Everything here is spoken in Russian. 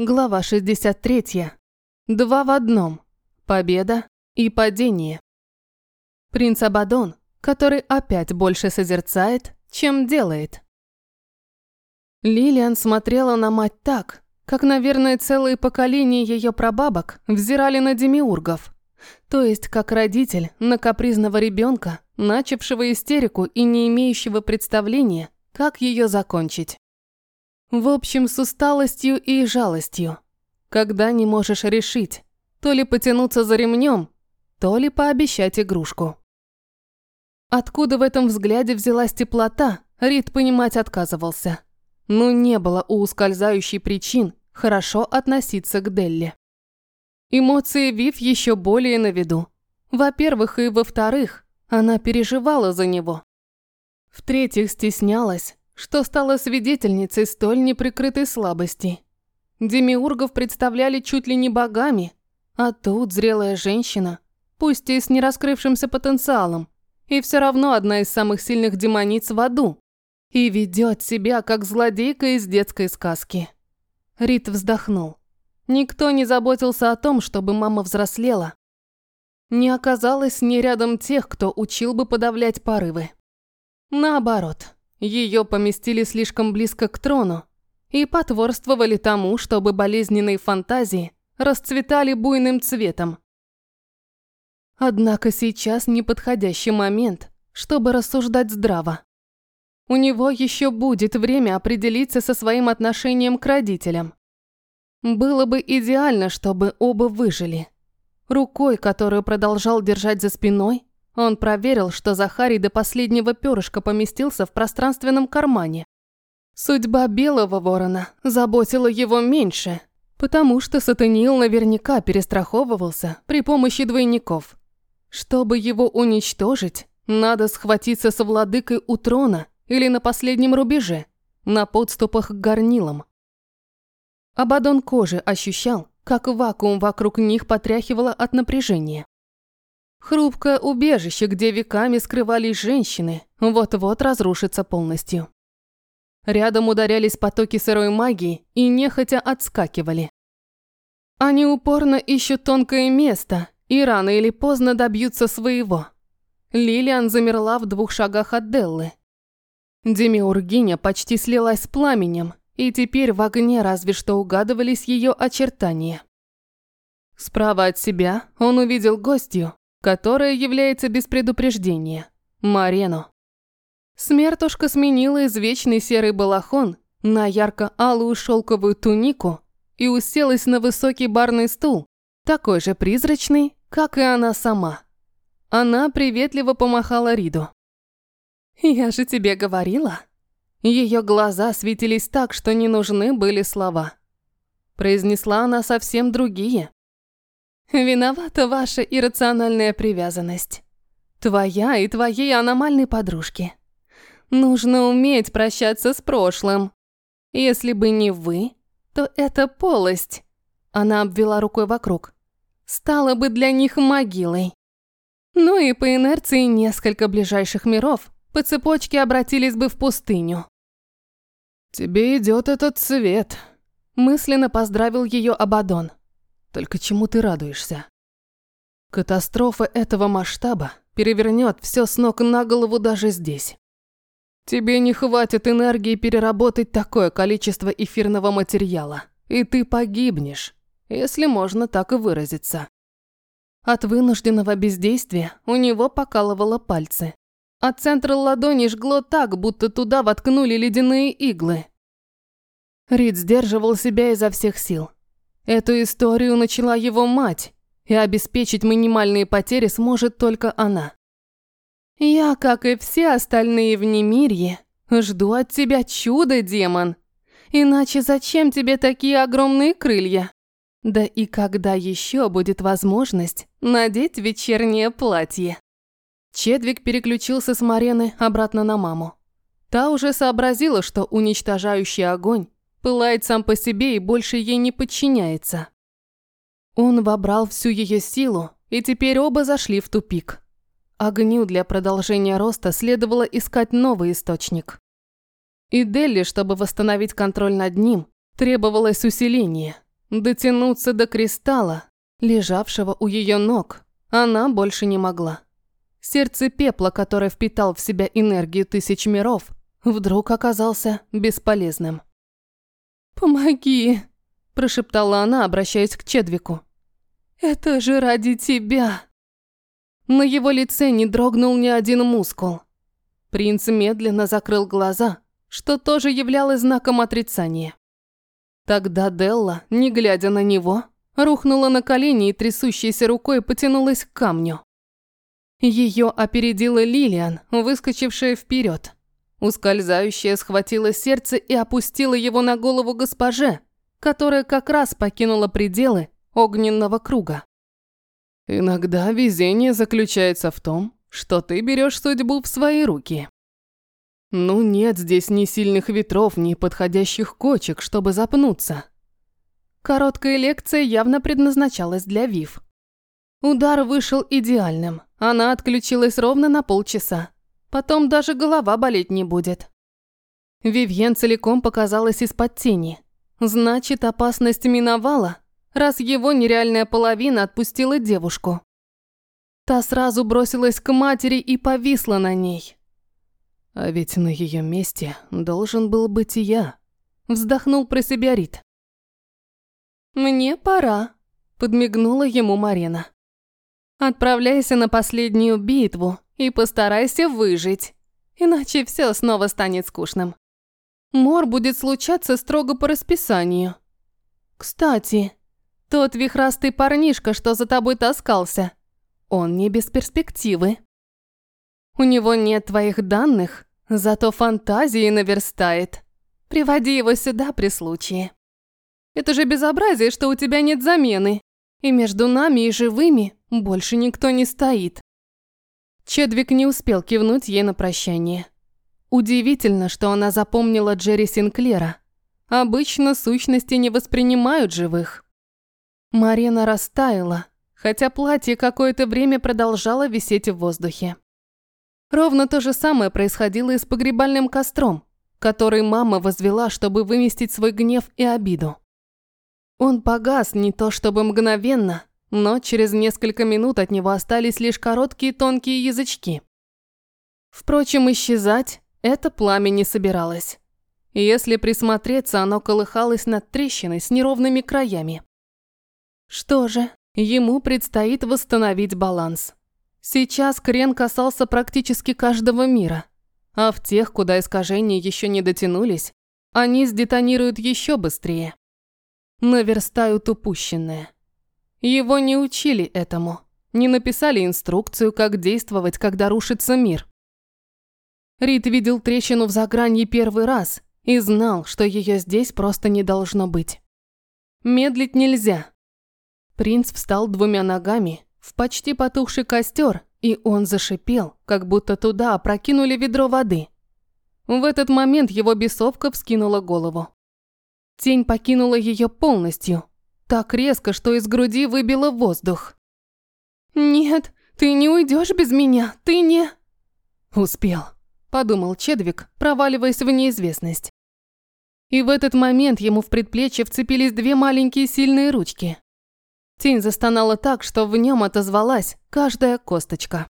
Глава 63. Два в одном. Победа и падение. Принц Абадон, который опять больше созерцает, чем делает. Лилиан смотрела на мать так, как, наверное, целые поколения ее прабабок взирали на демиургов. То есть, как родитель на капризного ребенка, начавшего истерику и не имеющего представления, как ее закончить. В общем, с усталостью и жалостью. Когда не можешь решить, то ли потянуться за ремнем, то ли пообещать игрушку. Откуда в этом взгляде взялась теплота, Рид понимать отказывался. Но не было у ускользающей причин хорошо относиться к Делли. Эмоции Вив еще более на виду. Во-первых и во-вторых, она переживала за него. В-третьих, стеснялась, что стала свидетельницей столь неприкрытой слабости. Демиургов представляли чуть ли не богами, а тут зрелая женщина, пусть и с нераскрывшимся потенциалом, и все равно одна из самых сильных демониц в аду, и ведет себя как злодейка из детской сказки. Рит вздохнул. Никто не заботился о том, чтобы мама взрослела. Не оказалось ни рядом тех, кто учил бы подавлять порывы. Наоборот, ее поместили слишком близко к трону и потворствовали тому, чтобы болезненные фантазии расцветали буйным цветом. Однако сейчас неподходящий момент, чтобы рассуждать здраво. У него еще будет время определиться со своим отношением к родителям. Было бы идеально, чтобы оба выжили. Рукой, которую продолжал держать за спиной, он проверил, что Захарий до последнего перышка поместился в пространственном кармане. Судьба белого ворона заботила его меньше, потому что Сатаниил наверняка перестраховывался при помощи двойников. Чтобы его уничтожить, надо схватиться со владыкой у трона или на последнем рубеже, на подступах к горнилам. Абадон кожи ощущал, как вакуум вокруг них потряхивало от напряжения. Хрупкое убежище, где веками скрывались женщины, вот-вот разрушится полностью. Рядом ударялись потоки сырой магии и нехотя отскакивали. Они упорно ищут тонкое место и рано или поздно добьются своего. Лилиан замерла в двух шагах от Деллы. Демиургиня почти слилась с пламенем, и теперь в огне разве что угадывались ее очертания. Справа от себя он увидел гостью, которая является без предупреждения – Марену. Смертушка сменила извечный серый балахон на ярко-алую шелковую тунику и уселась на высокий барный стул, такой же призрачный, как и она сама. Она приветливо помахала Риду. «Я же тебе говорила». Ее глаза светились так, что не нужны были слова. Произнесла она совсем другие, Виновата ваша иррациональная привязанность. Твоя и твоей аномальной подружки. Нужно уметь прощаться с прошлым. Если бы не вы, то эта полость, она обвела рукой вокруг, стала бы для них могилой. Ну и по инерции несколько ближайших миров по цепочке обратились бы в пустыню. «Тебе идет этот цвет», – мысленно поздравил ее Абадон. Только чему ты радуешься? Катастрофа этого масштаба перевернет все с ног на голову даже здесь. Тебе не хватит энергии переработать такое количество эфирного материала, и ты погибнешь, если можно так и выразиться. От вынужденного бездействия у него покалывало пальцы, а центр ладони жгло так, будто туда воткнули ледяные иглы. Рид сдерживал себя изо всех сил, Эту историю начала его мать, и обеспечить минимальные потери сможет только она. Я, как и все остальные в Немирье, жду от тебя чуда, демон. Иначе зачем тебе такие огромные крылья? Да и когда еще будет возможность надеть вечернее платье? Чедвик переключился с Марены обратно на маму. Та уже сообразила, что уничтожающий огонь Пылает сам по себе и больше ей не подчиняется. Он вобрал всю ее силу, и теперь оба зашли в тупик. Огню для продолжения роста следовало искать новый источник. И Делли, чтобы восстановить контроль над ним, требовалось усиление, Дотянуться до кристалла, лежавшего у ее ног, она больше не могла. Сердце пепла, которое впитал в себя энергию тысяч миров, вдруг оказался бесполезным. «Помоги!» – прошептала она, обращаясь к Чедвику. «Это же ради тебя!» На его лице не дрогнул ни один мускул. Принц медленно закрыл глаза, что тоже являлось знаком отрицания. Тогда Делла, не глядя на него, рухнула на колени и трясущейся рукой потянулась к камню. Ее опередила Лилиан, выскочившая вперед. Ускользающая схватила сердце и опустила его на голову госпоже, которая как раз покинула пределы огненного круга. Иногда везение заключается в том, что ты берешь судьбу в свои руки. Ну нет здесь ни сильных ветров, ни подходящих кочек, чтобы запнуться. Короткая лекция явно предназначалась для Вив. Удар вышел идеальным. Она отключилась ровно на полчаса. Потом даже голова болеть не будет. Вивьен целиком показалась из-под тени. Значит, опасность миновала, раз его нереальная половина отпустила девушку. Та сразу бросилась к матери и повисла на ней. А ведь на ее месте должен был быть и я. Вздохнул про себя Рит. «Мне пора», – подмигнула ему Марина. «Отправляйся на последнюю битву и постарайся выжить, иначе все снова станет скучным. Мор будет случаться строго по расписанию. Кстати, тот вихрастый парнишка, что за тобой таскался, он не без перспективы. У него нет твоих данных, зато фантазии наверстает. Приводи его сюда при случае. Это же безобразие, что у тебя нет замены. И между нами и живыми больше никто не стоит. Чедвик не успел кивнуть ей на прощание. Удивительно, что она запомнила Джерри Синклера. Обычно сущности не воспринимают живых. Марина растаяла, хотя платье какое-то время продолжало висеть в воздухе. Ровно то же самое происходило и с погребальным костром, который мама возвела, чтобы выместить свой гнев и обиду. Он погас не то чтобы мгновенно, но через несколько минут от него остались лишь короткие тонкие язычки. Впрочем, исчезать это пламя не собиралось. Если присмотреться, оно колыхалось над трещиной с неровными краями. Что же, ему предстоит восстановить баланс. Сейчас крен касался практически каждого мира, а в тех, куда искажения еще не дотянулись, они сдетонируют еще быстрее наверстают упущенное. Его не учили этому, не написали инструкцию, как действовать, когда рушится мир. Рид видел трещину в загранье первый раз и знал, что ее здесь просто не должно быть. Медлить нельзя. Принц встал двумя ногами в почти потухший костер, и он зашипел, как будто туда опрокинули ведро воды. В этот момент его бесовка вскинула голову. Тень покинула ее полностью, так резко, что из груди выбило воздух. «Нет, ты не уйдешь без меня, ты не...» «Успел», – подумал Чедвик, проваливаясь в неизвестность. И в этот момент ему в предплечье вцепились две маленькие сильные ручки. Тень застонала так, что в нем отозвалась каждая косточка.